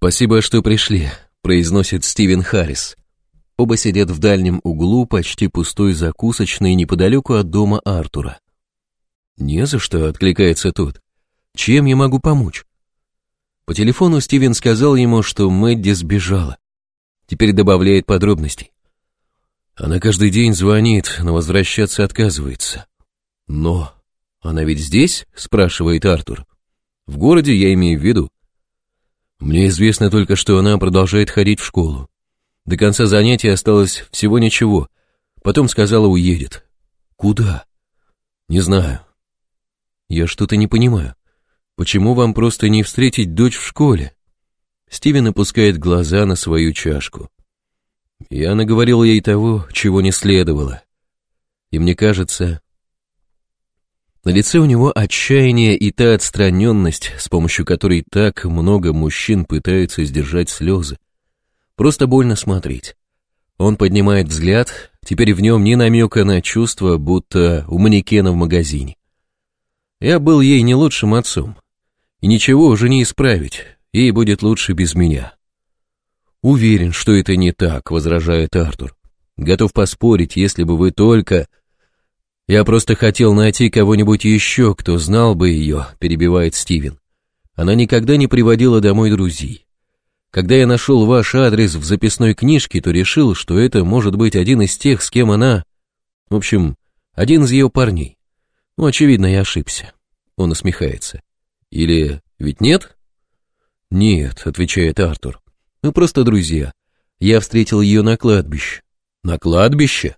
«Спасибо, что пришли», — произносит Стивен Харрис. Оба сидят в дальнем углу почти пустой закусочной неподалеку от дома Артура. «Не за что», — откликается тот. «Чем я могу помочь?» По телефону Стивен сказал ему, что Мэдди сбежала. Теперь добавляет подробностей. Она каждый день звонит, но возвращаться отказывается. «Но она ведь здесь?» — спрашивает Артур. «В городе, я имею в виду. Мне известно только, что она продолжает ходить в школу. До конца занятия осталось всего ничего. Потом сказала, уедет. Куда? Не знаю. Я что-то не понимаю. Почему вам просто не встретить дочь в школе? Стивен опускает глаза на свою чашку. Я наговорил ей того, чего не следовало. И мне кажется, на лице у него отчаяние и та отстраненность, с помощью которой так много мужчин пытаются сдержать слезы. Просто больно смотреть. Он поднимает взгляд, теперь в нем ни намека на чувство, будто у манекена в магазине. Я был ей не лучшим отцом. И ничего уже не исправить, ей будет лучше без меня. Уверен, что это не так, возражает Артур. Готов поспорить, если бы вы только... «Я просто хотел найти кого-нибудь еще, кто знал бы ее», — перебивает Стивен. «Она никогда не приводила домой друзей. Когда я нашел ваш адрес в записной книжке, то решил, что это может быть один из тех, с кем она... В общем, один из ее парней. Ну, очевидно, я ошибся». Он усмехается. «Или ведь нет?» «Нет», — отвечает Артур. «Мы просто друзья. Я встретил ее на кладбище». «На кладбище?»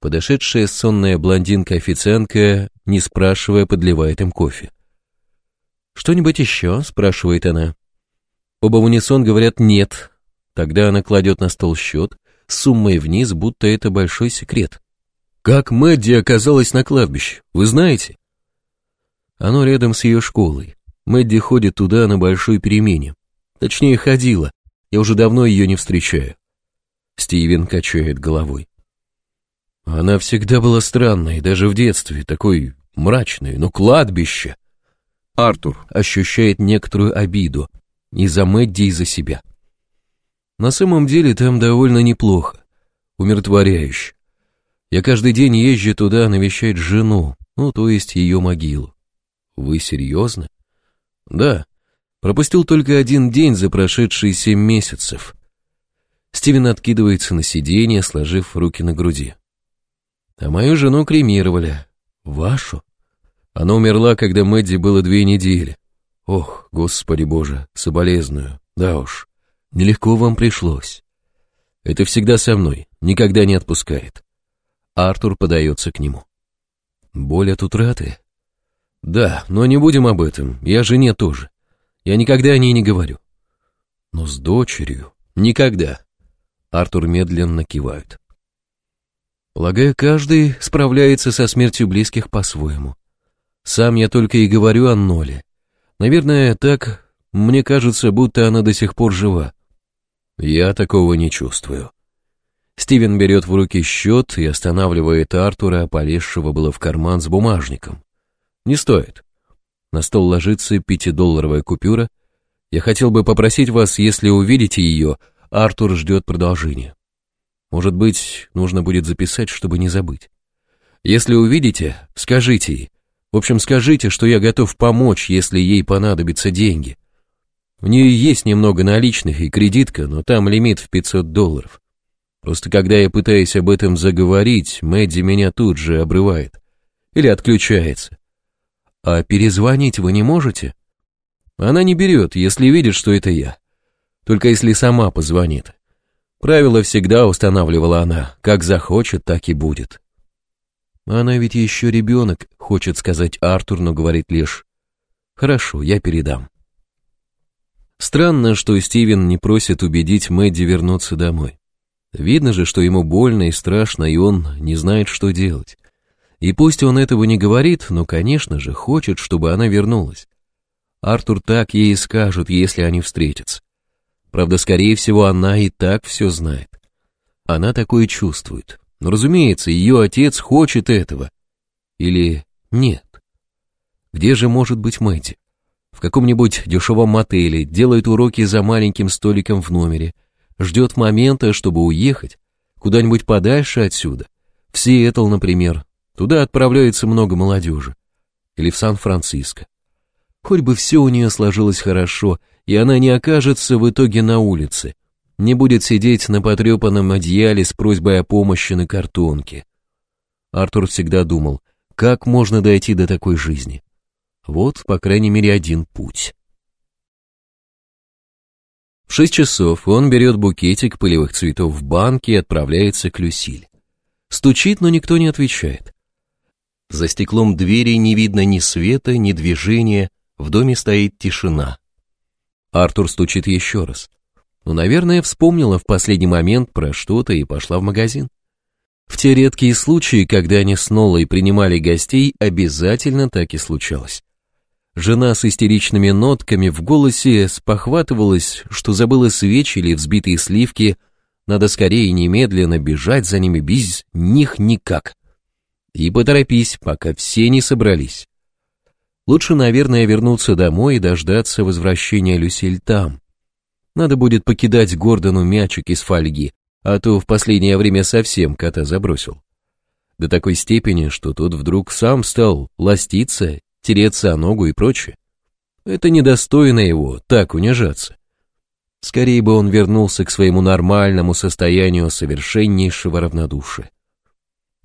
Подошедшая сонная блондинка-официантка, не спрашивая, подливает им кофе. «Что-нибудь еще?» – спрашивает она. Оба в унисон говорят «нет». Тогда она кладет на стол счет, суммой вниз, будто это большой секрет. «Как Мэдди оказалась на кладбище, вы знаете?» Оно рядом с ее школой. Мэдди ходит туда на большой перемене. Точнее, ходила. Я уже давно ее не встречаю. Стивен качает головой. Она всегда была странной, даже в детстве, такой мрачной, но кладбище. Артур ощущает некоторую обиду и за Мэдди, и за себя. На самом деле там довольно неплохо, умиротворяюще. Я каждый день езжу туда навещать жену, ну, то есть ее могилу. Вы серьезно? Да. Пропустил только один день за прошедшие семь месяцев. Стивен откидывается на сиденье, сложив руки на груди а мою жену кремировали. Вашу? Она умерла, когда Мэдди было две недели. Ох, Господи Боже, соболезную. Да уж, нелегко вам пришлось. Это всегда со мной, никогда не отпускает. Артур подается к нему. Боль от утраты? Да, но не будем об этом, я жене тоже. Я никогда о ней не говорю. Но с дочерью? Никогда. Артур медленно кивает. Полагаю, каждый справляется со смертью близких по-своему. Сам я только и говорю о ноле. Наверное, так мне кажется, будто она до сих пор жива. Я такого не чувствую. Стивен берет в руки счет и останавливает Артура, полезшего было в карман с бумажником. Не стоит. На стол ложится пятидолларовая купюра. Я хотел бы попросить вас, если увидите ее, Артур ждет продолжения. Может быть, нужно будет записать, чтобы не забыть. Если увидите, скажите ей. В общем, скажите, что я готов помочь, если ей понадобятся деньги. У нее есть немного наличных и кредитка, но там лимит в 500 долларов. Просто когда я пытаюсь об этом заговорить, Мэдди меня тут же обрывает. Или отключается. А перезвонить вы не можете? Она не берет, если видит, что это я. Только если сама позвонит. Правило всегда устанавливала она, как захочет, так и будет. Она ведь еще ребенок, хочет сказать Артур, но говорит лишь «Хорошо, я передам». Странно, что Стивен не просит убедить Мэдди вернуться домой. Видно же, что ему больно и страшно, и он не знает, что делать. И пусть он этого не говорит, но, конечно же, хочет, чтобы она вернулась. Артур так ей скажет, если они встретятся. Правда, скорее всего, она и так все знает. Она такое чувствует. Но, разумеется, ее отец хочет этого. Или нет? Где же может быть Мэдди? В каком-нибудь дешевом мотеле делает уроки за маленьким столиком в номере, ждет момента, чтобы уехать, куда-нибудь подальше отсюда. В Сиэтл, например. Туда отправляется много молодежи. Или в Сан-Франциско. Хоть бы все у нее сложилось хорошо, и она не окажется в итоге на улице, не будет сидеть на потрепанном одеяле с просьбой о помощи на картонке. Артур всегда думал, как можно дойти до такой жизни. Вот, по крайней мере, один путь. В шесть часов он берет букетик полевых цветов в банке и отправляется к Люсиль. Стучит, но никто не отвечает. За стеклом двери не видно ни света, ни движения, в доме стоит тишина. Артур стучит еще раз. Но, наверное, вспомнила в последний момент про что-то и пошла в магазин. В те редкие случаи, когда они с Нолой принимали гостей, обязательно так и случалось. Жена с истеричными нотками в голосе спохватывалась, что забыла свечи или взбитые сливки, надо скорее немедленно бежать за ними без них никак. И поторопись, пока все не собрались. Лучше, наверное, вернуться домой и дождаться возвращения Люсиль там. Надо будет покидать Гордону мячик из фольги, а то в последнее время совсем кота забросил. До такой степени, что тот вдруг сам стал ластиться, тереться о ногу и прочее. Это недостойно его, так унижаться. Скорее бы он вернулся к своему нормальному состоянию совершеннейшего равнодушия.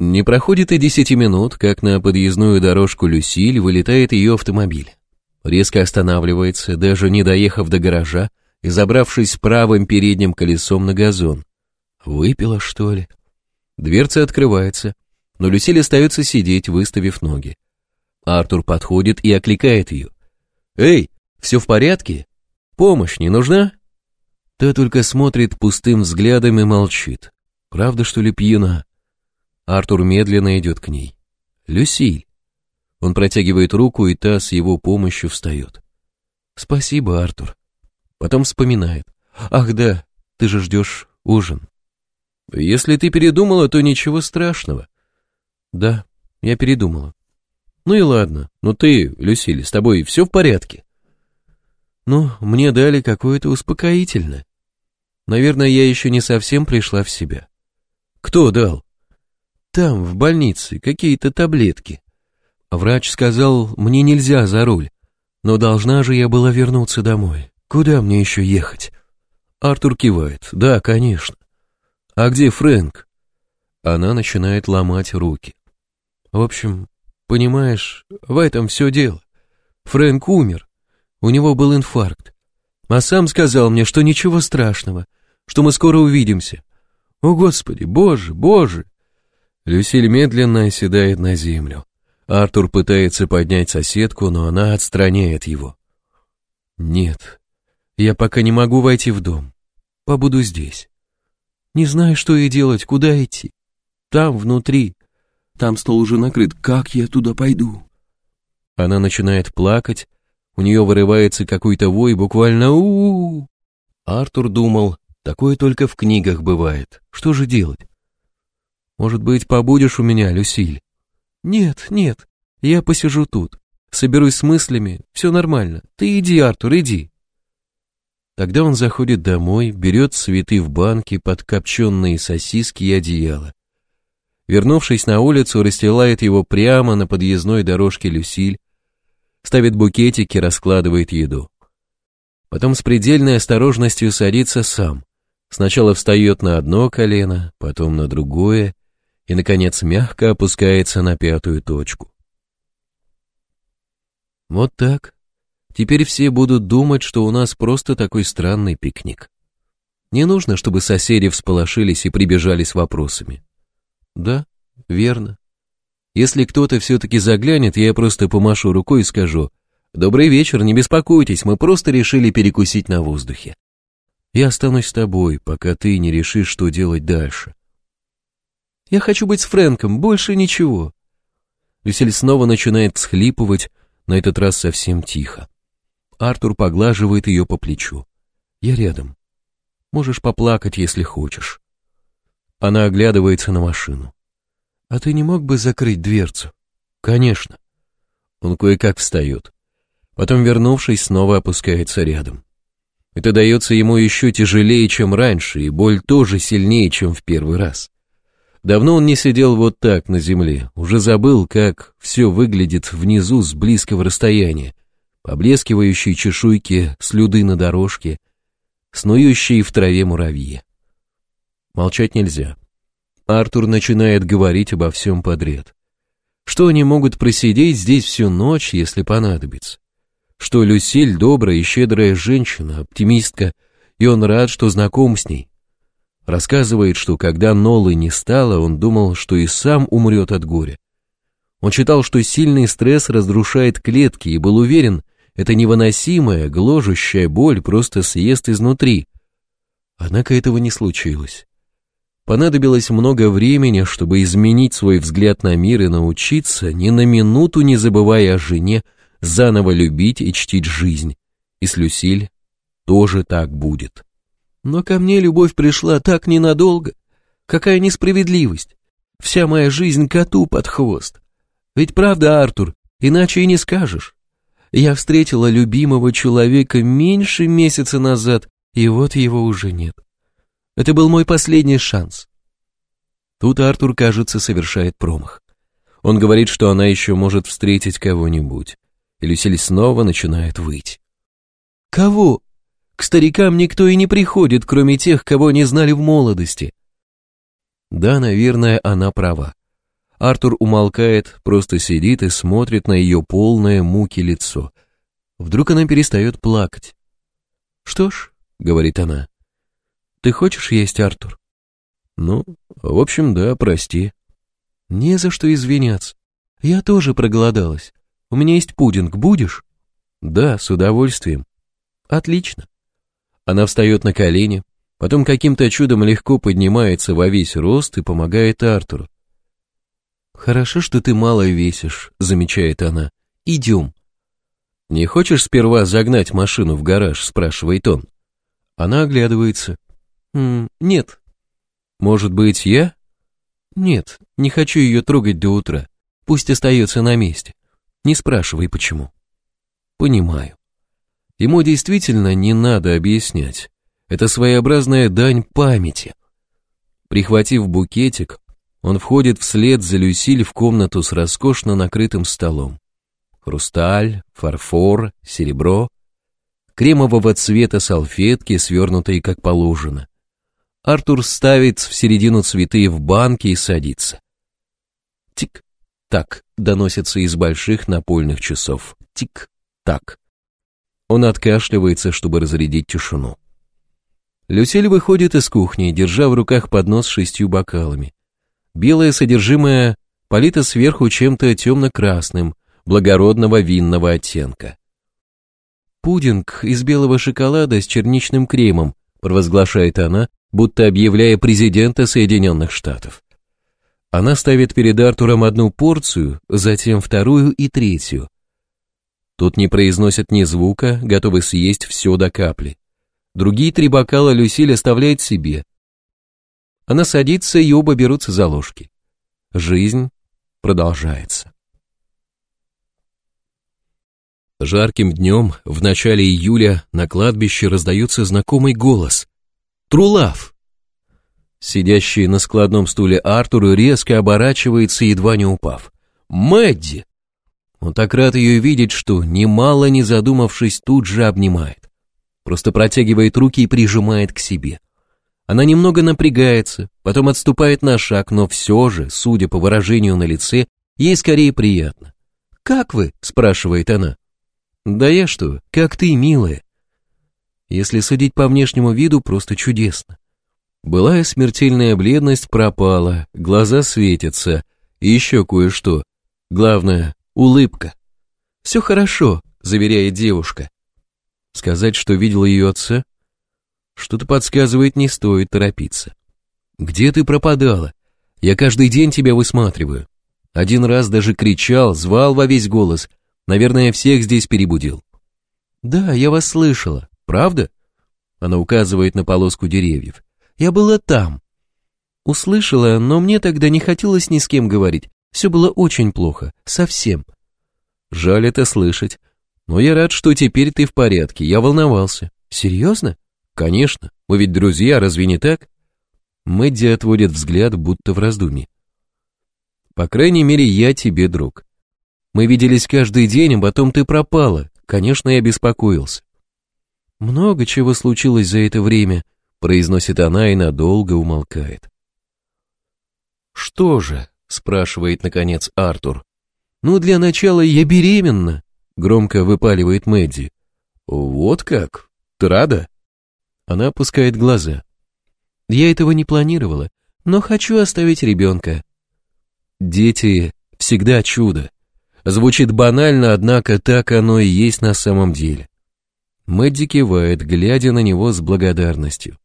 Не проходит и десяти минут, как на подъездную дорожку Люсиль вылетает ее автомобиль. Резко останавливается, даже не доехав до гаража, и забравшись правым передним колесом на газон. Выпила, что ли? Дверца открывается, но Люсиль остается сидеть, выставив ноги. Артур подходит и окликает ее. «Эй, все в порядке? Помощь не нужна?» Та только смотрит пустым взглядом и молчит. Правда, что ли, пьяна? Артур медленно идет к ней. «Люсиль!» Он протягивает руку, и та с его помощью встает. «Спасибо, Артур!» Потом вспоминает. «Ах да, ты же ждешь ужин!» «Если ты передумала, то ничего страшного!» «Да, я передумала!» «Ну и ладно, но ты, Люсиль, с тобой все в порядке?» «Ну, мне дали какое-то успокоительное. Наверное, я еще не совсем пришла в себя». «Кто дал?» Там, в больнице, какие-то таблетки. А врач сказал, мне нельзя за руль. Но должна же я была вернуться домой. Куда мне еще ехать? Артур кивает. Да, конечно. А где Фрэнк? Она начинает ломать руки. В общем, понимаешь, в этом все дело. Фрэнк умер. У него был инфаркт. А сам сказал мне, что ничего страшного, что мы скоро увидимся. О, Господи, Боже, Боже! Люсиль медленно оседает на землю. Артур пытается поднять соседку, но она отстраняет его. «Нет, я пока не могу войти в дом. Побуду здесь. Не знаю, что и делать, куда идти. Там, внутри. Там стол уже накрыт. Как я туда пойду?» Она начинает плакать, у нее вырывается какой-то вой, буквально у, -у, -у, -у Артур думал, такое только в книгах бывает. Что же делать? Может быть, побудешь у меня, Люсиль? Нет, нет, я посижу тут. Соберусь с мыслями, все нормально. Ты иди, Артур, иди. Тогда он заходит домой, берет цветы в банке, подкопченные сосиски и одеяло. Вернувшись на улицу, расстилает его прямо на подъездной дорожке Люсиль, ставит букетики, раскладывает еду. Потом с предельной осторожностью садится сам. Сначала встает на одно колено, потом на другое, и, наконец, мягко опускается на пятую точку. Вот так. Теперь все будут думать, что у нас просто такой странный пикник. Не нужно, чтобы соседи всполошились и прибежали с вопросами. Да, верно. Если кто-то все-таки заглянет, я просто помашу рукой и скажу «Добрый вечер, не беспокойтесь, мы просто решили перекусить на воздухе». Я останусь с тобой, пока ты не решишь, что делать дальше. Я хочу быть с Фрэнком, больше ничего. Люсиль снова начинает всхлипывать, на этот раз совсем тихо. Артур поглаживает ее по плечу. Я рядом. Можешь поплакать, если хочешь. Она оглядывается на машину. А ты не мог бы закрыть дверцу? Конечно. Он кое-как встает. Потом, вернувшись, снова опускается рядом. Это дается ему еще тяжелее, чем раньше, и боль тоже сильнее, чем в первый раз. Давно он не сидел вот так на земле, уже забыл, как все выглядит внизу с близкого расстояния. Поблескивающие чешуйки, слюды на дорожке, снующие в траве муравьи. Молчать нельзя. Артур начинает говорить обо всем подряд. Что они могут просидеть здесь всю ночь, если понадобится? Что Люсиль добрая и щедрая женщина, оптимистка, и он рад, что знаком с ней. Рассказывает, что когда Нолы не стало, он думал, что и сам умрет от горя. Он считал, что сильный стресс разрушает клетки и был уверен, это невыносимая, гложущая боль просто съест изнутри. Однако этого не случилось. Понадобилось много времени, чтобы изменить свой взгляд на мир и научиться, ни на минуту не забывая о жене, заново любить и чтить жизнь. И с Люсиль тоже так будет. Но ко мне любовь пришла так ненадолго. Какая несправедливость. Вся моя жизнь коту под хвост. Ведь правда, Артур, иначе и не скажешь. Я встретила любимого человека меньше месяца назад, и вот его уже нет. Это был мой последний шанс. Тут Артур, кажется, совершает промах. Он говорит, что она еще может встретить кого-нибудь. И Люсиль снова начинает выть. «Кого?» К старикам никто и не приходит, кроме тех, кого не знали в молодости. Да, наверное, она права. Артур умолкает, просто сидит и смотрит на ее полное муки лицо. Вдруг она перестает плакать. «Что ж», — говорит она, — «ты хочешь есть, Артур?» «Ну, в общем, да, прости». «Не за что извиняться. Я тоже проголодалась. У меня есть пудинг, будешь?» «Да, с удовольствием». «Отлично». Она встает на колени, потом каким-то чудом легко поднимается во весь рост и помогает Артуру. «Хорошо, что ты мало весишь», — замечает она. «Идем». «Не хочешь сперва загнать машину в гараж?» — спрашивает он. Она оглядывается. «М «Нет». «Может быть, я?» «Нет, не хочу ее трогать до утра. Пусть остается на месте. Не спрашивай, почему». «Понимаю». Ему действительно не надо объяснять. Это своеобразная дань памяти. Прихватив букетик, он входит вслед за Люсиль в комнату с роскошно накрытым столом. Хрусталь, фарфор, серебро, кремового цвета салфетки, свернутые как положено. Артур ставит в середину цветы в банке и садится. Тик-так доносится из больших напольных часов. Тик-так. Он откашливается, чтобы разрядить тишину. Люсиль выходит из кухни, держа в руках поднос с шестью бокалами. Белое содержимое полито сверху чем-то темно-красным, благородного винного оттенка. «Пудинг из белого шоколада с черничным кремом», провозглашает она, будто объявляя президента Соединенных Штатов. Она ставит перед Артуром одну порцию, затем вторую и третью, тот не произносит ни звука, готовы съесть все до капли. Другие три бокала Люсиль оставляет себе. Она садится, и оба берутся за ложки. Жизнь продолжается. Жарким днем, в начале июля, на кладбище раздается знакомый голос. «Трулав!» Сидящий на складном стуле Артур резко оборачивается, едва не упав. «Мэдди!» Он так рад ее видеть, что, немало не задумавшись, тут же обнимает. Просто протягивает руки и прижимает к себе. Она немного напрягается, потом отступает на шаг, но все же, судя по выражению на лице, ей скорее приятно. «Как вы?» – спрашивает она. «Да я что, как ты, милая?» Если судить по внешнему виду, просто чудесно. Былая смертельная бледность пропала, глаза светятся, и еще кое-что. Главное, улыбка. «Все хорошо», — заверяет девушка. Сказать, что видел ее отца? Что-то подсказывает, не стоит торопиться. «Где ты пропадала? Я каждый день тебя высматриваю». Один раз даже кричал, звал во весь голос. Наверное, всех здесь перебудил. «Да, я вас слышала. Правда?» Она указывает на полоску деревьев. «Я была там». Услышала, но мне тогда не хотелось ни с кем говорить. Все было очень плохо, совсем. Жаль это слышать. Но я рад, что теперь ты в порядке. Я волновался. Серьезно? Конечно. Мы ведь друзья, разве не так? Мэдди отводит взгляд, будто в раздумье. По крайней мере, я тебе друг. Мы виделись каждый день, а потом ты пропала. Конечно, я беспокоился. Много чего случилось за это время, произносит она и надолго умолкает. Что же, спрашивает, наконец, Артур. «Ну, для начала я беременна», — громко выпаливает Мэдди. «Вот как? Ты рада?» Она опускает глаза. «Я этого не планировала, но хочу оставить ребенка». «Дети всегда чудо», Звучит банально, однако так оно и есть на самом деле. Мэдди кивает, глядя на него с благодарностью.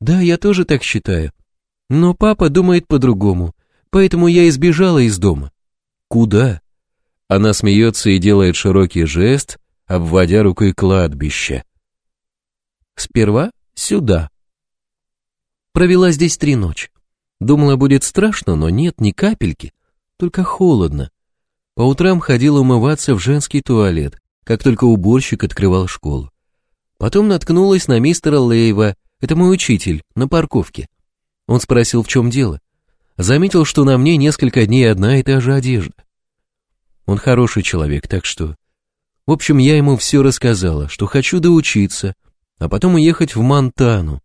«Да, я тоже так считаю. Но папа думает по-другому поэтому я избежала из дома». «Куда?» Она смеется и делает широкий жест, обводя рукой кладбище. «Сперва сюда». Провела здесь три ночи. Думала, будет страшно, но нет, ни капельки, только холодно. По утрам ходила умываться в женский туалет, как только уборщик открывал школу. Потом наткнулась на мистера Лейва, это мой учитель, на парковке. Он спросил, в чем дело. Заметил, что на мне несколько дней одна и та же одежда. Он хороший человек, так что... В общем, я ему все рассказала, что хочу доучиться, а потом уехать в Монтану.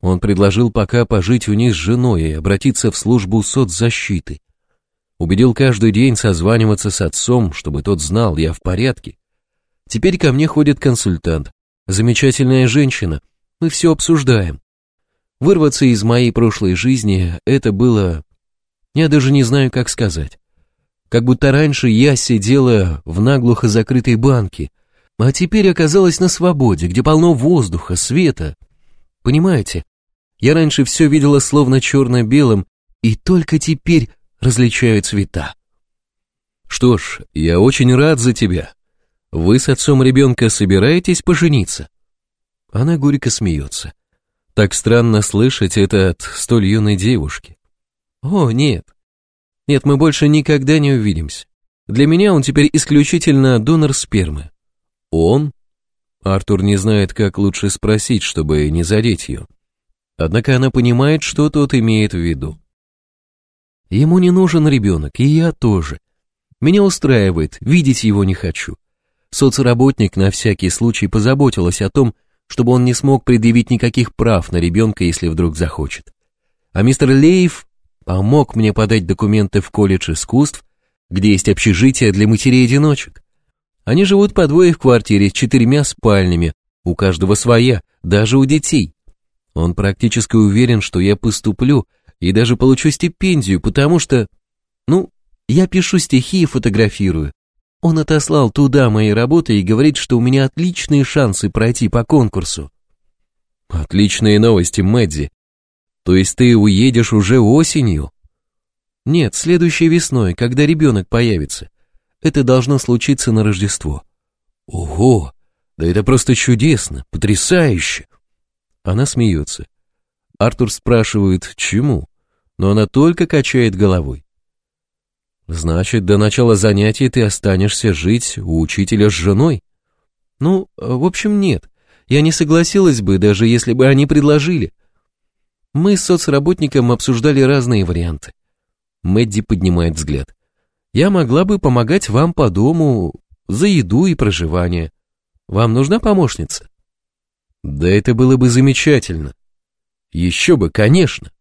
Он предложил пока пожить у них с женой и обратиться в службу соцзащиты. Убедил каждый день созваниваться с отцом, чтобы тот знал, я в порядке. Теперь ко мне ходит консультант, замечательная женщина, мы все обсуждаем. Вырваться из моей прошлой жизни это было... Я даже не знаю, как сказать. Как будто раньше я сидела в наглухо закрытой банке, а теперь оказалась на свободе, где полно воздуха, света. Понимаете, я раньше все видела словно черно-белым, и только теперь различаю цвета. Что ж, я очень рад за тебя. Вы с отцом ребенка собираетесь пожениться? Она горько смеется. Так странно слышать это от столь юной девушки. О, нет. Нет, мы больше никогда не увидимся. Для меня он теперь исключительно донор спермы. Он? Артур не знает, как лучше спросить, чтобы не задеть ее. Однако она понимает, что тот имеет в виду. Ему не нужен ребенок, и я тоже. Меня устраивает, видеть его не хочу. Соцработник на всякий случай позаботилась о том, чтобы он не смог предъявить никаких прав на ребенка, если вдруг захочет. А мистер Леев помог мне подать документы в колледж искусств, где есть общежитие для матерей-одиночек. Они живут по двое в квартире с четырьмя спальнями, у каждого своя, даже у детей. Он практически уверен, что я поступлю и даже получу стипендию, потому что... Ну, я пишу стихи и фотографирую, он отослал туда мои работы и говорит, что у меня отличные шансы пройти по конкурсу. Отличные новости, Мэдди. То есть ты уедешь уже осенью? Нет, следующей весной, когда ребенок появится. Это должно случиться на Рождество. Ого, да это просто чудесно, потрясающе. Она смеется. Артур спрашивает, чему, но она только качает головой. Значит, до начала занятий ты останешься жить у учителя с женой? Ну, э, в общем, нет. Я не согласилась бы, даже если бы они предложили. Мы с соцработником обсуждали разные варианты. Мэдди поднимает взгляд. Я могла бы помогать вам по дому, за еду и проживание. Вам нужна помощница? Да это было бы замечательно. Еще бы, конечно.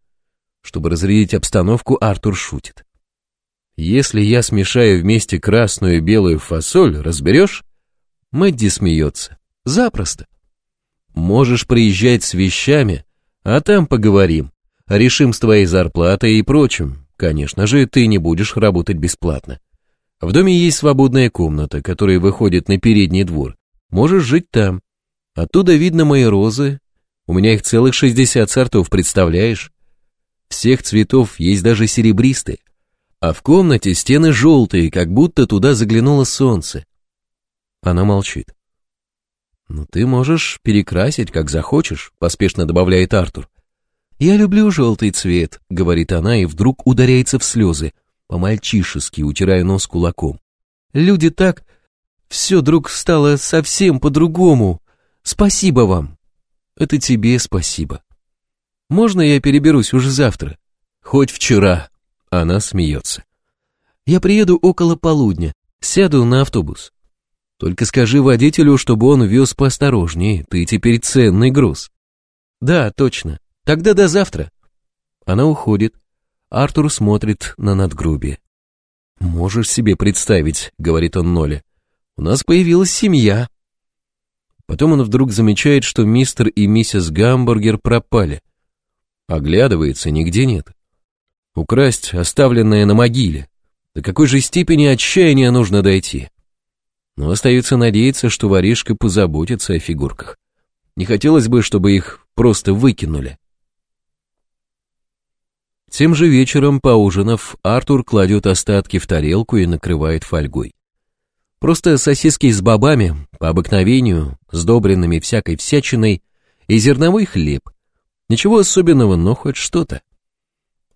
Чтобы разрядить обстановку, Артур шутит. Если я смешаю вместе красную и белую фасоль, разберешь? Мэдди смеется. Запросто. Можешь приезжать с вещами, а там поговорим. Решим с твоей зарплатой и прочим. Конечно же, ты не будешь работать бесплатно. В доме есть свободная комната, которая выходит на передний двор. Можешь жить там. Оттуда видно мои розы. У меня их целых 60 сортов, представляешь? Всех цветов есть даже серебристые а в комнате стены желтые, как будто туда заглянуло солнце. Она молчит. «Ну ты можешь перекрасить, как захочешь», — поспешно добавляет Артур. «Я люблю желтый цвет», — говорит она и вдруг ударяется в слезы, по-мальчишески утирая нос кулаком. «Люди так... Все друг стало совсем по-другому. Спасибо вам». «Это тебе спасибо». «Можно я переберусь уже завтра?» «Хоть вчера», она смеется. «Я приеду около полудня, сяду на автобус». «Только скажи водителю, чтобы он вез поосторожнее, ты теперь ценный груз». «Да, точно. Тогда до завтра». Она уходит. Артур смотрит на надгрубие. «Можешь себе представить», — говорит он Ноле. «У нас появилась семья». Потом он вдруг замечает, что мистер и миссис Гамбургер пропали. Оглядывается, нигде нет украсть оставленное на могиле. До какой же степени отчаяния нужно дойти? Но остается надеяться, что воришка позаботится о фигурках. Не хотелось бы, чтобы их просто выкинули. Тем же вечером, поужинав, Артур кладет остатки в тарелку и накрывает фольгой. Просто сосиски с бобами, по обыкновению, сдобренными всякой всячиной, и зерновой хлеб. Ничего особенного, но хоть что-то.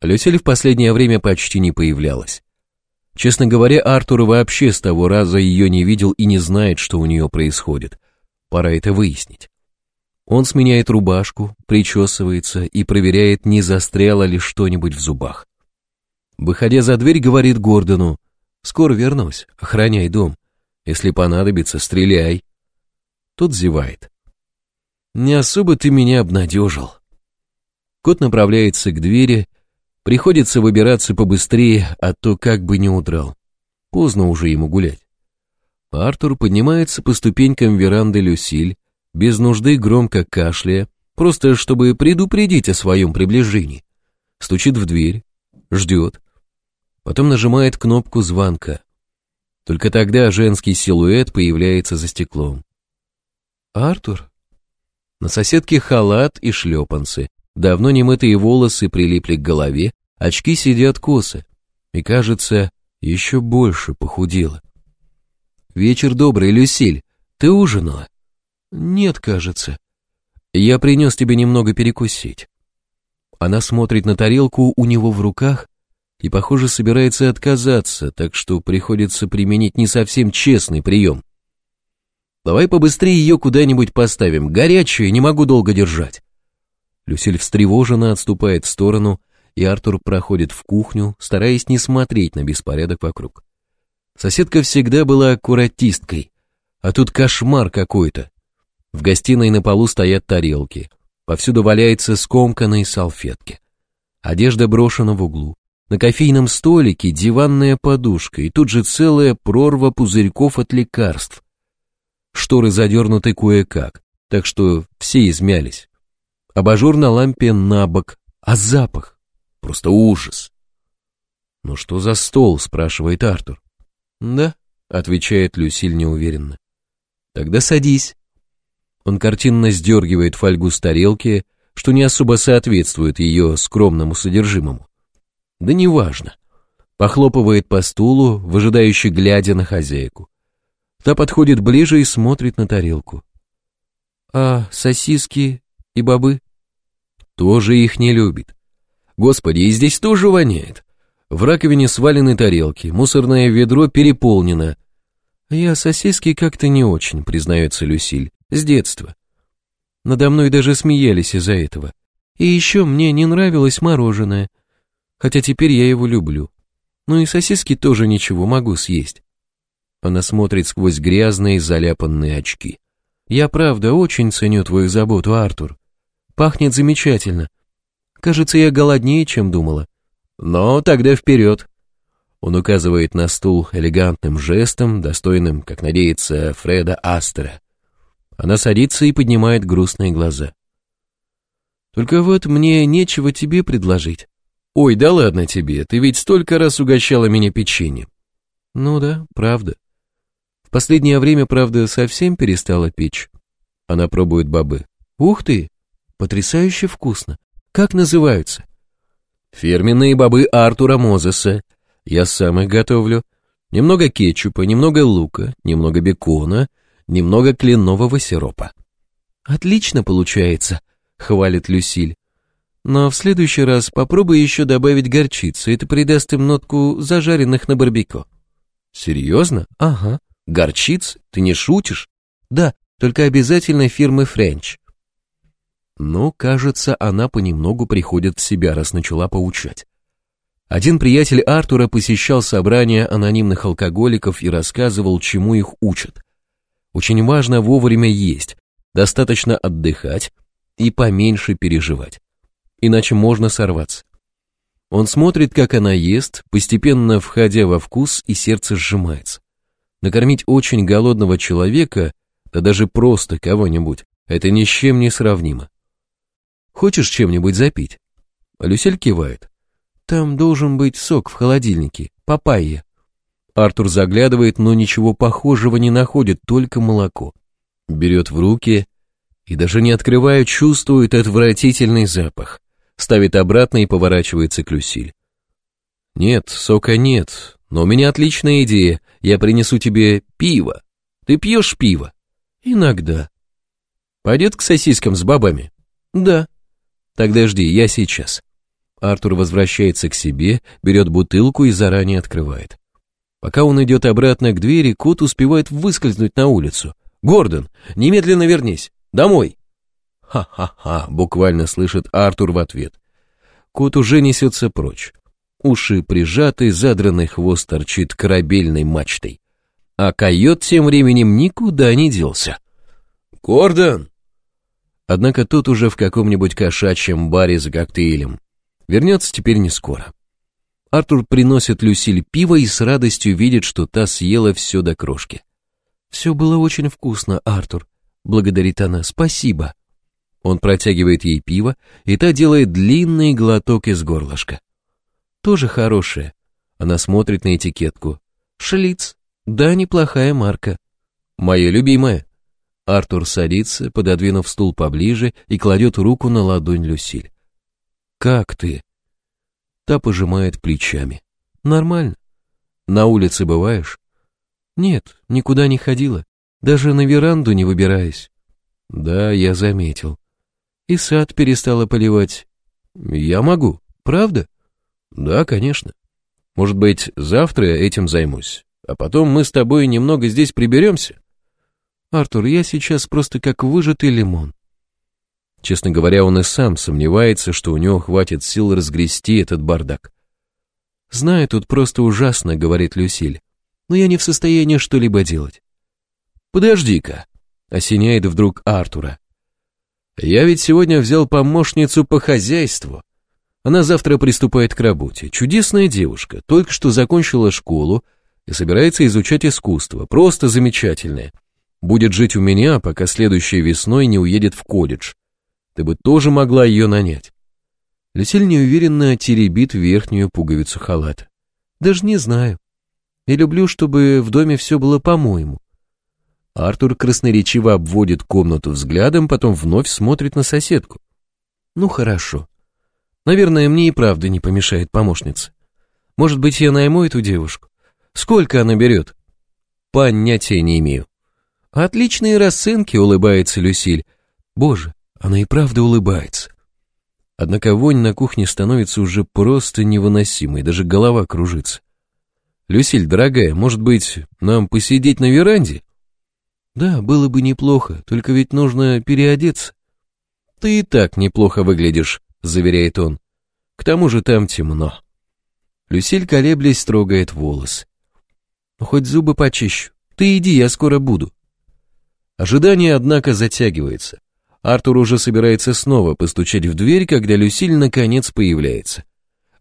Люсель в последнее время почти не появлялась. Честно говоря, Артур вообще с того раза ее не видел и не знает, что у нее происходит. Пора это выяснить. Он сменяет рубашку, причесывается и проверяет, не застряло ли что-нибудь в зубах. Выходя за дверь, говорит Гордону, «Скоро вернусь, охраняй дом. Если понадобится, стреляй». Тот зевает. «Не особо ты меня обнадежил». Кот направляется к двери, Приходится выбираться побыстрее, а то как бы не удрал. Поздно уже ему гулять. Артур поднимается по ступенькам веранды Люсиль, без нужды громко кашляя, просто чтобы предупредить о своем приближении. Стучит в дверь, ждет. Потом нажимает кнопку звонка. Только тогда женский силуэт появляется за стеклом. «Артур?» На соседке халат и шлепанцы, Давно немытые волосы прилипли к голове, очки сидят косо. И, кажется, еще больше похудела. «Вечер добрый, Люсиль. Ты ужинала?» «Нет, кажется. Я принес тебе немного перекусить». Она смотрит на тарелку у него в руках и, похоже, собирается отказаться, так что приходится применить не совсем честный прием. «Давай побыстрее ее куда-нибудь поставим. Горячую, не могу долго держать». Люсиль встревоженно отступает в сторону, и Артур проходит в кухню, стараясь не смотреть на беспорядок вокруг. Соседка всегда была аккуратисткой, а тут кошмар какой-то. В гостиной на полу стоят тарелки, повсюду валяются скомканные салфетки. Одежда брошена в углу. На кофейном столике диванная подушка и тут же целая прорва пузырьков от лекарств. Шторы задернуты кое-как, так что все измялись. Абажур на лампе на бок, а запах. Просто ужас. «Ну что за стол?» — спрашивает Артур. «Да», — отвечает Люсиль неуверенно. «Тогда садись». Он картинно сдергивает фольгу с тарелки, что не особо соответствует ее скромному содержимому. Да неважно. Похлопывает по стулу, выжидающе глядя на хозяйку. Та подходит ближе и смотрит на тарелку. «А сосиски и бобы. Тоже их не любит. Господи, и здесь тоже воняет. В раковине свалены тарелки, мусорное ведро переполнено. Я сосиски как-то не очень, признается Люсиль, с детства. Надо мной даже смеялись из-за этого. И еще мне не нравилось мороженое, хотя теперь я его люблю. Ну и сосиски тоже ничего, могу съесть. Она смотрит сквозь грязные заляпанные очки. Я правда очень ценю твою заботу, Артур. Пахнет замечательно. Кажется, я голоднее, чем думала. Но тогда вперед. Он указывает на стул элегантным жестом, достойным, как надеется, Фреда Астера. Она садится и поднимает грустные глаза. Только вот мне нечего тебе предложить. Ой, да ладно тебе, ты ведь столько раз угощала меня печеньем. Ну да, правда. В последнее время, правда, совсем перестала печь. Она пробует бобы. Ух ты, потрясающе вкусно. Как называются?» «Фирменные бобы Артура Мозеса. Я сам их готовлю. Немного кетчупа, немного лука, немного бекона, немного кленового сиропа». «Отлично получается», — хвалит Люсиль. «Но в следующий раз попробуй еще добавить горчицы, это придаст им нотку зажаренных на барбекю». «Серьезно? Ага. Горчиц? Ты не шутишь?» «Да, только обязательно фирмы «Френч». Но, кажется, она понемногу приходит в себя, раз начала поучать. Один приятель Артура посещал собрания анонимных алкоголиков и рассказывал, чему их учат. Очень важно вовремя есть, достаточно отдыхать и поменьше переживать. Иначе можно сорваться. Он смотрит, как она ест, постепенно входя во вкус, и сердце сжимается. Накормить очень голодного человека, да даже просто кого-нибудь, это ни с чем не сравнимо. Хочешь чем-нибудь запить?» Люсель кивает. «Там должен быть сок в холодильнике, папайя». Артур заглядывает, но ничего похожего не находит, только молоко. Берет в руки и, даже не открывая, чувствует отвратительный запах. Ставит обратно и поворачивается к Люсиль. «Нет, сока нет, но у меня отличная идея. Я принесу тебе пиво. Ты пьешь пиво?» «Иногда». «Пойдет к сосискам с бабами?» «Да». Тогда жди, я сейчас». Артур возвращается к себе, берет бутылку и заранее открывает. Пока он идет обратно к двери, кот успевает выскользнуть на улицу. «Гордон, немедленно вернись! Домой!» «Ха-ха-ха!» — буквально слышит Артур в ответ. Кот уже несется прочь. Уши прижаты, задранный хвост торчит корабельной мачтой. А койот тем временем никуда не делся. «Гордон!» Однако тот уже в каком-нибудь кошачьем баре за коктейлем. Вернется теперь не скоро. Артур приносит Люсиль пиво и с радостью видит, что та съела все до крошки. «Все было очень вкусно, Артур», — благодарит она, — «спасибо». Он протягивает ей пиво, и та делает длинный глоток из горлышка. «Тоже хорошее». Она смотрит на этикетку. «Шлиц. Да, неплохая марка». Мое любимое. Артур садится, пододвинув стул поближе и кладет руку на ладонь Люсиль. «Как ты?» Та пожимает плечами. «Нормально. На улице бываешь?» «Нет, никуда не ходила. Даже на веранду не выбираясь». «Да, я заметил». «И сад перестала поливать». «Я могу. Правда?» «Да, конечно. Может быть, завтра я этим займусь, а потом мы с тобой немного здесь приберемся?» Артур, я сейчас просто как выжатый лимон. Честно говоря, он и сам сомневается, что у него хватит сил разгрести этот бардак. «Знаю, тут просто ужасно», — говорит Люсиль, «но я не в состоянии что-либо делать». «Подожди-ка», — осеняет вдруг Артура. «Я ведь сегодня взял помощницу по хозяйству. Она завтра приступает к работе. Чудесная девушка, только что закончила школу и собирается изучать искусство. Просто замечательная будет жить у меня, пока следующей весной не уедет в колледж. Ты бы тоже могла ее нанять. Люсиль неуверенно теребит верхнюю пуговицу халата. Даже не знаю. Я люблю, чтобы в доме все было по-моему. Артур красноречиво обводит комнату взглядом, потом вновь смотрит на соседку. Ну хорошо. Наверное, мне и правда не помешает помощница. Может быть, я найму эту девушку? Сколько она берет? Понятия не имею. Отличные расценки, улыбается Люсиль. Боже, она и правда улыбается. Однако вонь на кухне становится уже просто невыносимой, даже голова кружится. «Люсиль, дорогая, может быть, нам посидеть на веранде?» «Да, было бы неплохо, только ведь нужно переодеться». «Ты и так неплохо выглядишь», — заверяет он. «К тому же там темно». Люсиль, колеблясь, трогает волос. Ну, «Хоть зубы почищу. Ты иди, я скоро буду». Ожидание, однако, затягивается. Артур уже собирается снова постучать в дверь, когда Люсиль наконец появляется.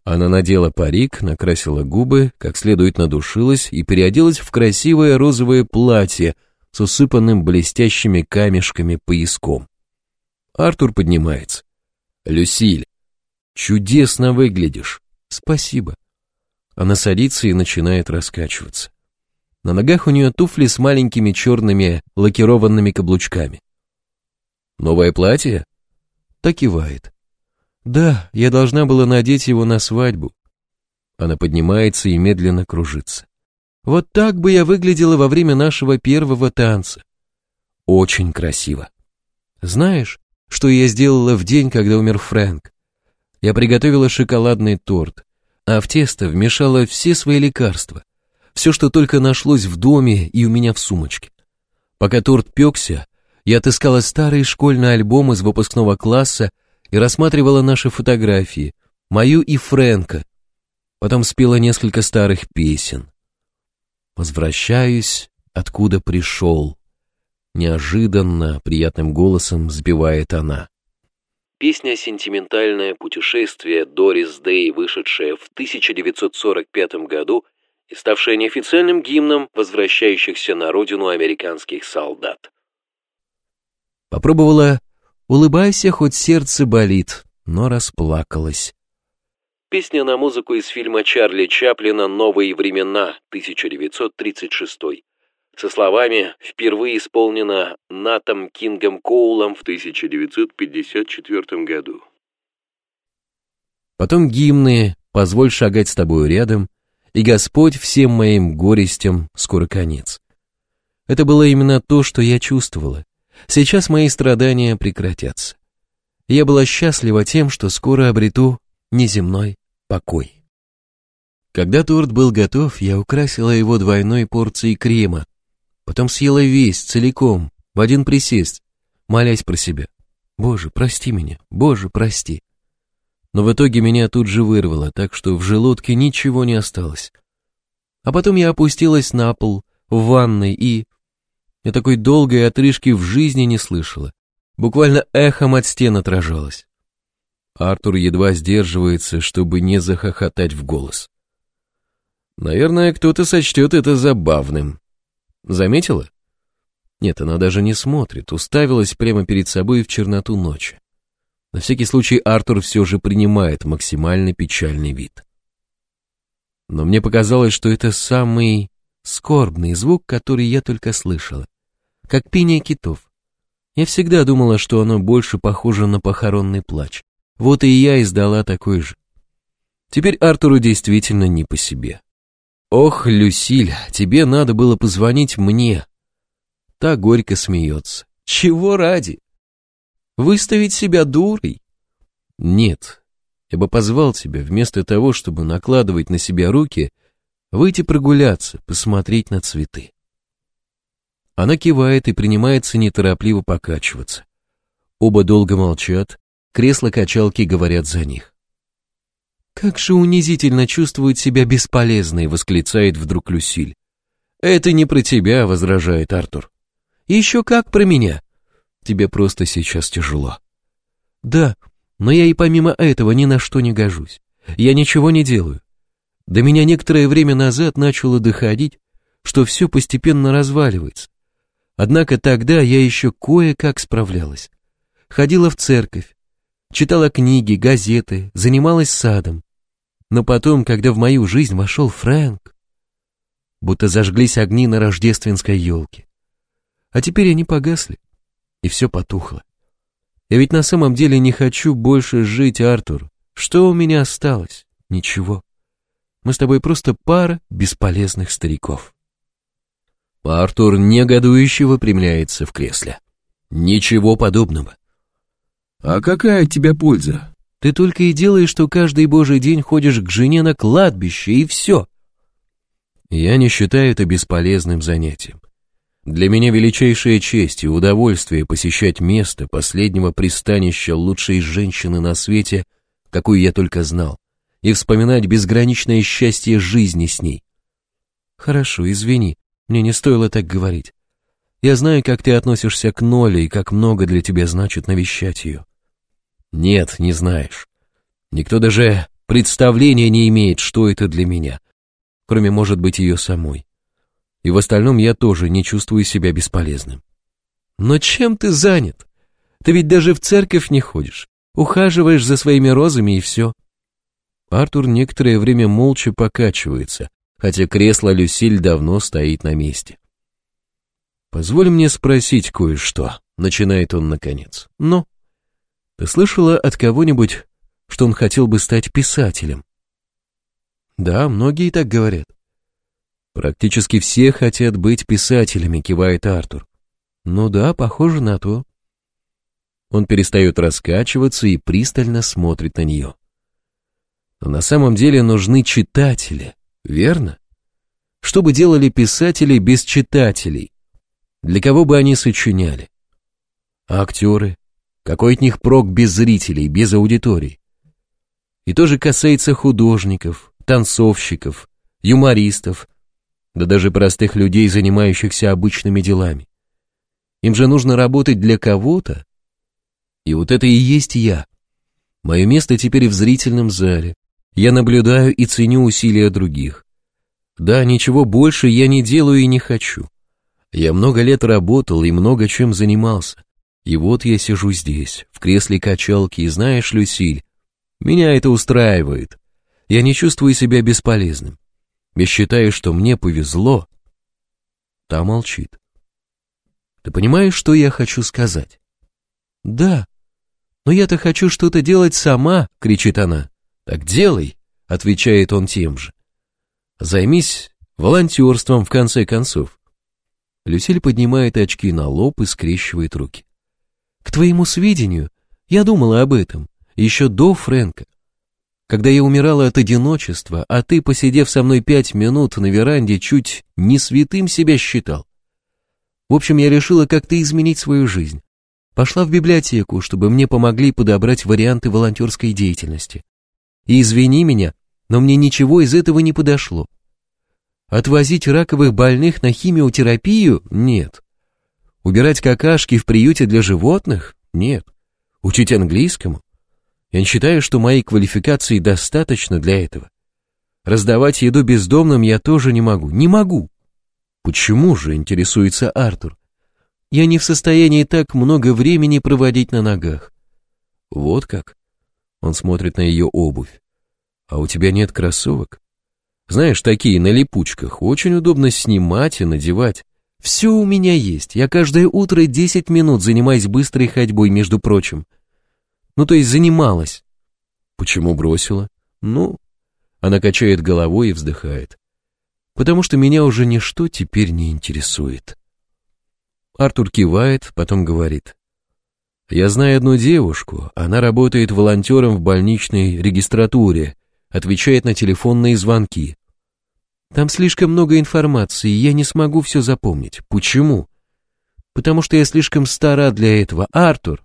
Она надела парик, накрасила губы, как следует надушилась и переоделась в красивое розовое платье с усыпанным блестящими камешками пояском. Артур поднимается. «Люсиль, чудесно выглядишь. Спасибо». Она садится и начинает раскачиваться. На ногах у нее туфли с маленькими черными лакированными каблучками. «Новое платье?» Так кивает. «Да, я должна была надеть его на свадьбу». Она поднимается и медленно кружится. «Вот так бы я выглядела во время нашего первого танца». «Очень красиво». «Знаешь, что я сделала в день, когда умер Фрэнк? Я приготовила шоколадный торт, а в тесто вмешала все свои лекарства все, что только нашлось в доме и у меня в сумочке. Пока торт пекся, я отыскала старый школьный альбом из выпускного класса и рассматривала наши фотографии, мою и Фрэнка. Потом спела несколько старых песен. «Возвращаюсь, откуда пришел», — неожиданно приятным голосом сбивает она. Песня «Сентиментальное путешествие» Дорис Дэй, вышедшая в 1945 году — и ставшая неофициальным гимном возвращающихся на родину американских солдат. Попробовала «Улыбайся, хоть сердце болит», но расплакалась. Песня на музыку из фильма Чарли Чаплина «Новые времена» 1936 со словами «Впервые исполнена Натом Кингом Коулом в 1954 году». Потом гимны «Позволь шагать с тобой рядом», и Господь всем моим горестям скоро конец. Это было именно то, что я чувствовала. Сейчас мои страдания прекратятся. Я была счастлива тем, что скоро обрету неземной покой. Когда торт был готов, я украсила его двойной порцией крема. Потом съела весь, целиком, в один присест, молясь про себя. «Боже, прости меня! Боже, прости!» но в итоге меня тут же вырвало, так что в желудке ничего не осталось. А потом я опустилась на пол, в ванной и... Я такой долгой отрыжки в жизни не слышала. Буквально эхом от стен отражалась. Артур едва сдерживается, чтобы не захохотать в голос. Наверное, кто-то сочтет это забавным. Заметила? Нет, она даже не смотрит, уставилась прямо перед собой в черноту ночи. На всякий случай Артур все же принимает максимально печальный вид. Но мне показалось, что это самый скорбный звук, который я только слышала, как пение китов. Я всегда думала, что оно больше похоже на похоронный плач. Вот и я издала такой же. Теперь Артуру действительно не по себе. «Ох, Люсиль, тебе надо было позвонить мне!» Та горько смеется. «Чего ради? выставить себя дурой? Нет, я бы позвал тебя вместо того, чтобы накладывать на себя руки, выйти прогуляться, посмотреть на цветы. Она кивает и принимается неторопливо покачиваться. Оба долго молчат, кресла-качалки говорят за них. «Как же унизительно чувствует себя бесполезной!» — восклицает вдруг Люсиль. «Это не про тебя!» — возражает Артур. «Еще как про меня!» Тебе просто сейчас тяжело. Да, но я и помимо этого ни на что не гожусь. Я ничего не делаю. До меня некоторое время назад начало доходить, что все постепенно разваливается. Однако тогда я еще кое-как справлялась. Ходила в церковь, читала книги, газеты, занималась садом. Но потом, когда в мою жизнь вошел Фрэнк, будто зажглись огни на рождественской елке. А теперь они погасли и все потухло. Я ведь на самом деле не хочу больше жить, Артур. Что у меня осталось? Ничего. Мы с тобой просто пара бесполезных стариков. Артур негодующе выпрямляется в кресле. Ничего подобного. А какая от тебя польза? Ты только и делаешь, что каждый божий день ходишь к жене на кладбище, и все. Я не считаю это бесполезным занятием. Для меня величайшая честь и удовольствие посещать место последнего пристанища лучшей женщины на свете, какую я только знал, и вспоминать безграничное счастье жизни с ней. Хорошо, извини, мне не стоило так говорить. Я знаю, как ты относишься к Ноле и как много для тебя значит навещать ее. Нет, не знаешь. Никто даже представления не имеет, что это для меня, кроме, может быть, ее самой. И в остальном я тоже не чувствую себя бесполезным. Но чем ты занят? Ты ведь даже в церковь не ходишь. Ухаживаешь за своими розами и все. Артур некоторое время молча покачивается, хотя кресло Люсиль давно стоит на месте. «Позволь мне спросить кое-что», — начинает он наконец. «Ну, ты слышала от кого-нибудь, что он хотел бы стать писателем?» «Да, многие так говорят. Практически все хотят быть писателями, кивает Артур. Ну да, похоже на то. Он перестает раскачиваться и пристально смотрит на нее. Но на самом деле нужны читатели, верно? Что бы делали писатели без читателей? Для кого бы они сочиняли? А актеры? Какой от них прок без зрителей, без аудитории? И тоже касается художников, танцовщиков, юмористов, да даже простых людей, занимающихся обычными делами. Им же нужно работать для кого-то. И вот это и есть я. Мое место теперь в зрительном зале. Я наблюдаю и ценю усилия других. Да, ничего больше я не делаю и не хочу. Я много лет работал и много чем занимался. И вот я сижу здесь, в кресле качалки, и знаешь, Люсиль, меня это устраивает. Я не чувствую себя бесполезным. Я считаю, что мне повезло. Та молчит. Ты понимаешь, что я хочу сказать? Да. Но я-то хочу что-то делать сама, кричит она. Так делай, отвечает он тем же. Займись волонтерством в конце концов. Люсиль поднимает очки на лоб и скрещивает руки. К твоему сведению, я думала об этом еще до Фрэнка. Когда я умирала от одиночества, а ты, посидев со мной пять минут на веранде, чуть не святым себя считал. В общем, я решила как-то изменить свою жизнь. Пошла в библиотеку, чтобы мне помогли подобрать варианты волонтерской деятельности. И извини меня, но мне ничего из этого не подошло. Отвозить раковых больных на химиотерапию? Нет. Убирать какашки в приюте для животных? Нет. Учить английскому? Я не считаю, что мои квалификации достаточно для этого. Раздавать еду бездомным я тоже не могу. Не могу. Почему же, интересуется Артур. Я не в состоянии так много времени проводить на ногах. Вот как. Он смотрит на ее обувь. А у тебя нет кроссовок? Знаешь, такие на липучках. Очень удобно снимать и надевать. Все у меня есть. Я каждое утро 10 минут занимаюсь быстрой ходьбой, между прочим. Ну, то есть занималась. Почему бросила? Ну, она качает головой и вздыхает. Потому что меня уже ничто теперь не интересует. Артур кивает, потом говорит. Я знаю одну девушку, она работает волонтером в больничной регистратуре, отвечает на телефонные звонки. Там слишком много информации, я не смогу все запомнить. Почему? Потому что я слишком стара для этого, Артур.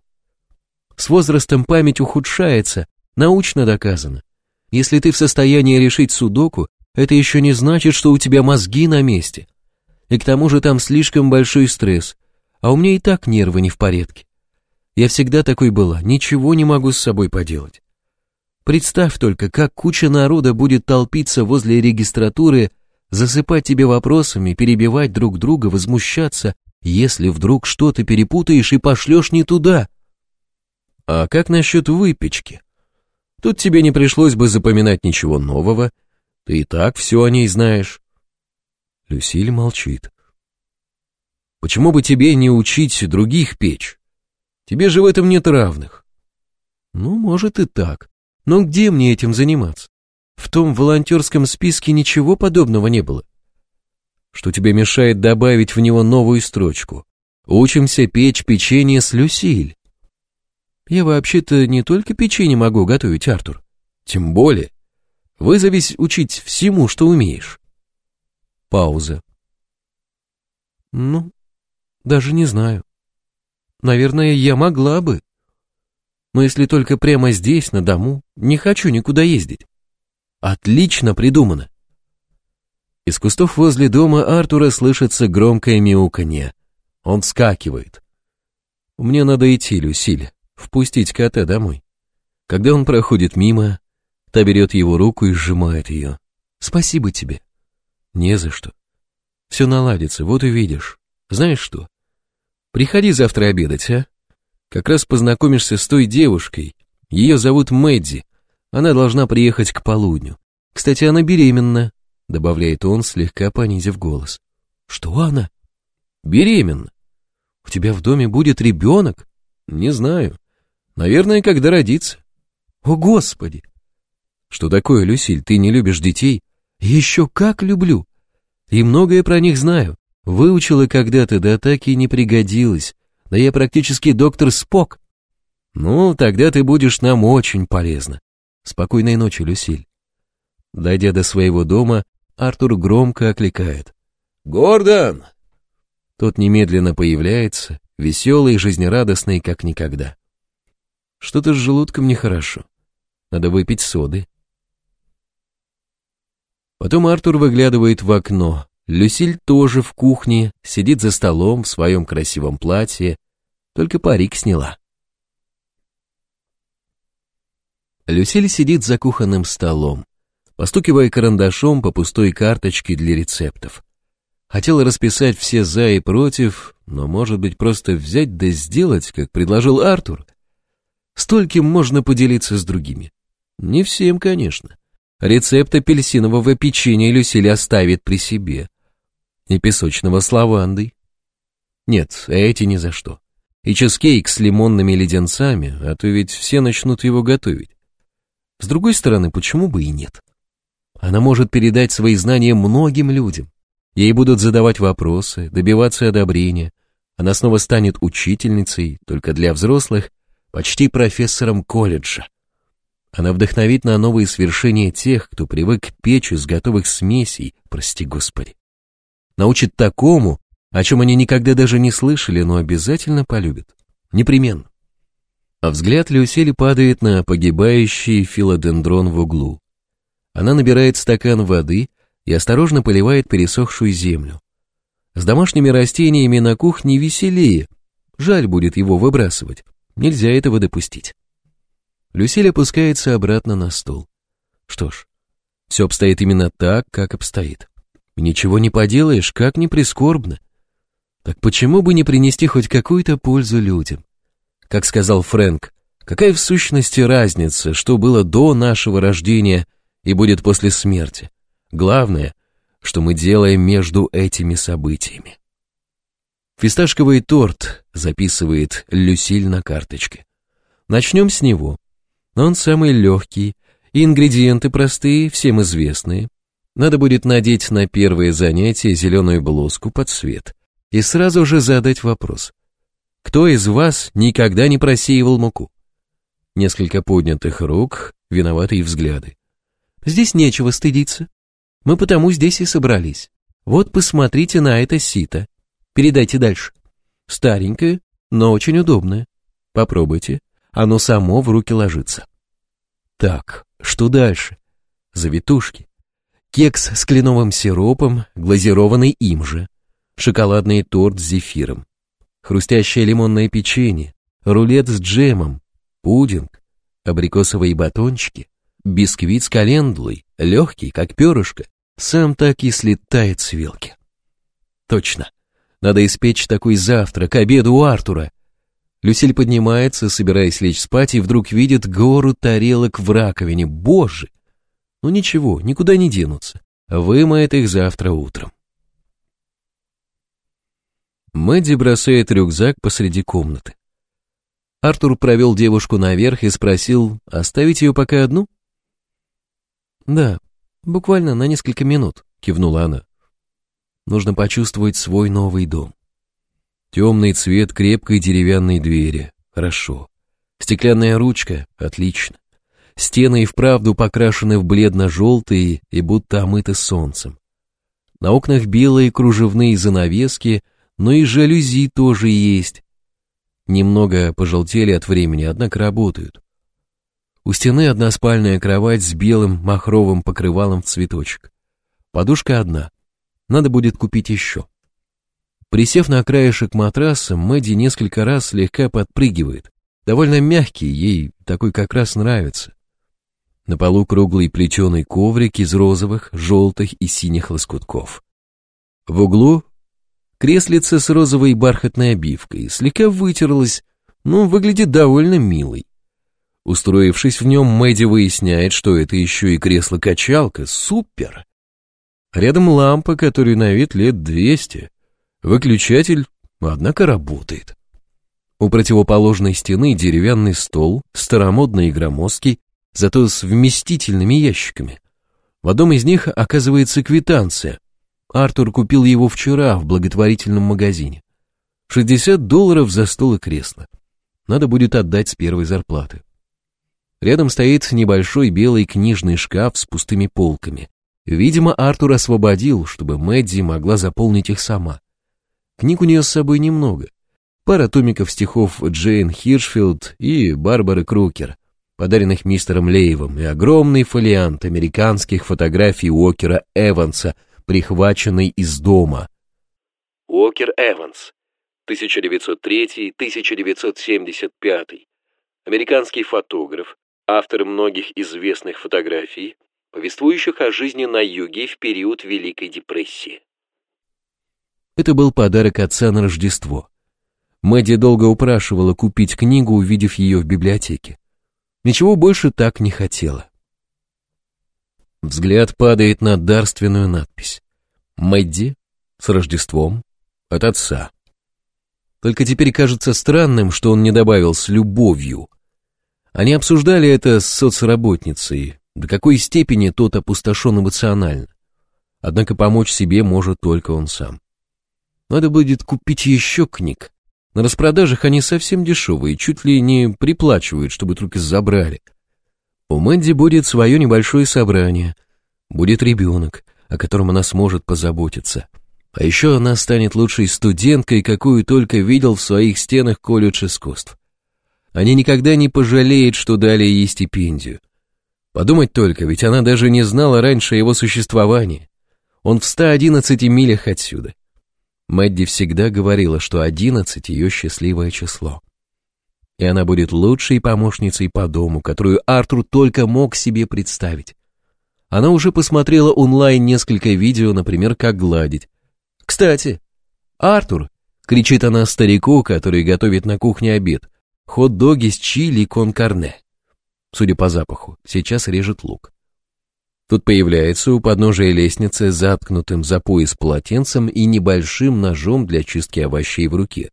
С возрастом память ухудшается, научно доказано. Если ты в состоянии решить судоку, это еще не значит, что у тебя мозги на месте. И к тому же там слишком большой стресс, а у меня и так нервы не в порядке. Я всегда такой была, ничего не могу с собой поделать. Представь только, как куча народа будет толпиться возле регистратуры, засыпать тебе вопросами, перебивать друг друга, возмущаться, если вдруг что-то перепутаешь и пошлешь не туда. А как насчет выпечки? Тут тебе не пришлось бы запоминать ничего нового. Ты и так все о ней знаешь. Люсиль молчит. Почему бы тебе не учить других печь? Тебе же в этом нет равных. Ну, может и так. Но где мне этим заниматься? В том волонтерском списке ничего подобного не было. Что тебе мешает добавить в него новую строчку? Учимся печь печенье с Люсиль. Я вообще-то не только печенье могу готовить, Артур. Тем более. Вызовись учить всему, что умеешь. Пауза. Ну, даже не знаю. Наверное, я могла бы. Но если только прямо здесь, на дому, не хочу никуда ездить. Отлично придумано. Из кустов возле дома Артура слышится громкое мяуканье. Он вскакивает. Мне надо идти, Люсиль впустить кота домой. Когда он проходит мимо, та берет его руку и сжимает ее. Спасибо тебе. Не за что. Все наладится, вот увидишь. Знаешь что? Приходи завтра обедать, а? Как раз познакомишься с той девушкой. Ее зовут Мэдди. Она должна приехать к полудню. Кстати, она беременна, добавляет он, слегка понизив голос. Что она? Беременна. У тебя в доме будет ребенок? Не знаю. Наверное, когда родится. О, Господи! Что такое, Люсиль, ты не любишь детей? Еще как люблю. И многое про них знаю. Выучила когда-то, да так и не пригодилась. Да я практически доктор Спок. Ну, тогда ты будешь нам очень полезна. Спокойной ночи, Люсиль. Дойдя до своего дома, Артур громко окликает. «Гордон!» Тот немедленно появляется, веселый и жизнерадостный, как никогда. Что-то с желудком нехорошо. Надо выпить соды. Потом Артур выглядывает в окно. Люсиль тоже в кухне, сидит за столом в своем красивом платье, только парик сняла. Люсиль сидит за кухонным столом, постукивая карандашом по пустой карточке для рецептов. Хотела расписать все «за» и «против», но, может быть, просто взять да сделать, как предложил Артур — Стольким можно поделиться с другими. Не всем, конечно. Рецепт апельсинового печенья Люсиль оставит при себе. И песочного с лавандой. Нет, эти ни за что. И чизкейк с лимонными леденцами, а то ведь все начнут его готовить. С другой стороны, почему бы и нет? Она может передать свои знания многим людям. Ей будут задавать вопросы, добиваться одобрения. Она снова станет учительницей, только для взрослых, почти профессором колледжа. Она вдохновит на новые свершения тех, кто привык к печь из готовых смесей, прости господи. Научит такому, о чем они никогда даже не слышали, но обязательно полюбит, Непременно. А взгляд Люсели падает на погибающий филодендрон в углу. Она набирает стакан воды и осторожно поливает пересохшую землю. С домашними растениями на кухне веселее, жаль будет его выбрасывать. Нельзя этого допустить. Люсиль опускается обратно на стул. Что ж, все обстоит именно так, как обстоит. Ничего не поделаешь, как ни прискорбно. Так почему бы не принести хоть какую-то пользу людям? Как сказал Фрэнк, какая в сущности разница, что было до нашего рождения и будет после смерти? Главное, что мы делаем между этими событиями. Фисташковый торт, записывает Люсиль на карточке. Начнем с него. Он самый легкий, и ингредиенты простые, всем известные. Надо будет надеть на первое занятие зеленую блузку под свет и сразу же задать вопрос. Кто из вас никогда не просеивал муку? Несколько поднятых рук, виноватые взгляды. Здесь нечего стыдиться. Мы потому здесь и собрались. Вот посмотрите на это сито. Передайте дальше. Старенькое, но очень удобное. Попробуйте. Оно само в руки ложится. Так, что дальше? Завитушки. Кекс с кленовым сиропом, глазированный им же. Шоколадный торт с зефиром. Хрустящее лимонное печенье. Рулет с джемом. Пудинг. Абрикосовые батончики. Бисквит с календулой. Легкий, как перышко. Сам так и слетает с вилки. Точно. Надо испечь такой завтрак, обед у Артура. Люсиль поднимается, собираясь лечь спать, и вдруг видит гору тарелок в раковине. Боже! Ну ничего, никуда не денутся. Вымоет их завтра утром. Мэдди бросает рюкзак посреди комнаты. Артур провел девушку наверх и спросил, оставить ее пока одну? «Да, буквально на несколько минут», — кивнула она нужно почувствовать свой новый дом. Темный цвет крепкой деревянной двери. Хорошо. Стеклянная ручка. Отлично. Стены и вправду покрашены в бледно-желтые и будто омыты солнцем. На окнах белые кружевные занавески, но и жалюзи тоже есть. Немного пожелтели от времени, однако работают. У стены одна спальная кровать с белым махровым покрывалом в цветочек. Подушка одна, надо будет купить еще. Присев на краешек матраса, Мэдди несколько раз слегка подпрыгивает. Довольно мягкий, ей такой как раз нравится. На полу круглый плетеный коврик из розовых, желтых и синих лоскутков. В углу креслица с розовой бархатной обивкой, слегка вытерлась, но выглядит довольно милой. Устроившись в нем, Мэдди выясняет, что это еще и кресло-качалка, супер! Рядом лампа, которой на вид лет двести. Выключатель, однако, работает. У противоположной стены деревянный стол, старомодный и громоздкий, зато с вместительными ящиками. В одном из них оказывается квитанция. Артур купил его вчера в благотворительном магазине. 60 долларов за стол и кресло. Надо будет отдать с первой зарплаты. Рядом стоит небольшой белый книжный шкаф с пустыми полками. Видимо, Артур освободил, чтобы Мэдди могла заполнить их сама. Книг у нее с собой немного. Пара томиков стихов Джейн Хиршфилд и Барбары Крукер, подаренных мистером Леевым, и огромный фолиант американских фотографий Уокера Эванса, прихваченный из дома. Уокер Эванс, 1903-1975, американский фотограф, автор многих известных фотографий, повествующих о жизни на юге в период Великой депрессии. Это был подарок отца на Рождество. Мэдди долго упрашивала купить книгу, увидев ее в библиотеке. Ничего больше так не хотела. Взгляд падает на дарственную надпись. Мэдди с Рождеством от отца. Только теперь кажется странным, что он не добавил с любовью. Они обсуждали это с соцработницей, до какой степени тот опустошен эмоционально. Однако помочь себе может только он сам. Надо будет купить еще книг. На распродажах они совсем дешевые, чуть ли не приплачивают, чтобы только забрали. У Мэнди будет свое небольшое собрание. Будет ребенок, о котором она сможет позаботиться. А еще она станет лучшей студенткой, какую только видел в своих стенах колледж искусств. Они никогда не пожалеют, что дали ей стипендию. Подумать только, ведь она даже не знала раньше его существования. Он в 111 милях отсюда. Мэдди всегда говорила, что 11 ее счастливое число. И она будет лучшей помощницей по дому, которую Артур только мог себе представить. Она уже посмотрела онлайн несколько видео, например, как гладить. «Кстати, Артур!» — кричит она старику, который готовит на кухне обед. «Хот-доги с чили кон карне» судя по запаху, сейчас режет лук. Тут появляется у подножия лестницы заткнутым за пояс полотенцем и небольшим ножом для чистки овощей в руке.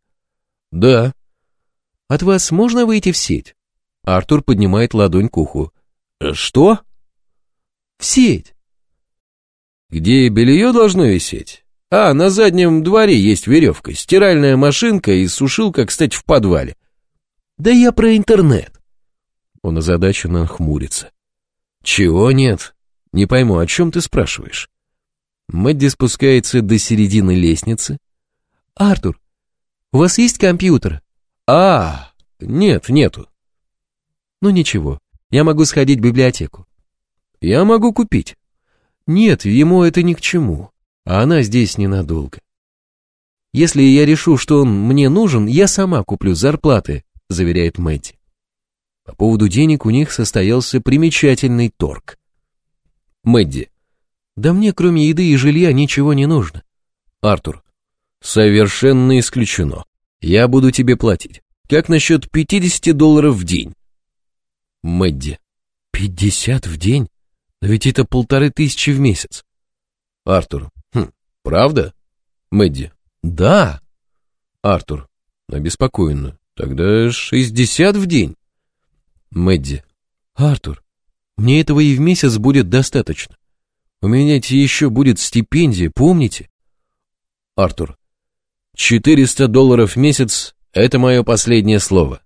«Да». «От вас можно выйти в сеть?» Артур поднимает ладонь к уху. Э, «Что?» «В сеть». «Где белье должно висеть?» «А, на заднем дворе есть веревка, стиральная машинка и сушилка, кстати, в подвале». «Да я про интернет». Он озадаченно нахмурится. «Чего нет? Не пойму, о чем ты спрашиваешь?» Мэдди спускается до середины лестницы. «Артур, у вас есть компьютер?» «А, нет, нету». «Ну ничего, я могу сходить в библиотеку». «Я могу купить». «Нет, ему это ни к чему, а она здесь ненадолго». «Если я решу, что он мне нужен, я сама куплю зарплаты», заверяет Мэдди. По поводу денег у них состоялся примечательный торг. Мэдди. Да мне кроме еды и жилья ничего не нужно. Артур. Совершенно исключено. Я буду тебе платить. Как насчет 50 долларов в день? Мэдди. 50 в день? Но ведь это полторы тысячи в месяц. Артур. Хм, правда? Мэдди. Да. Артур. Обеспокоенно. Тогда 60 в день. Мэдди. «Артур, мне этого и в месяц будет достаточно. У меня еще будет стипендия, помните?» Артур. «400 долларов в месяц – это мое последнее слово.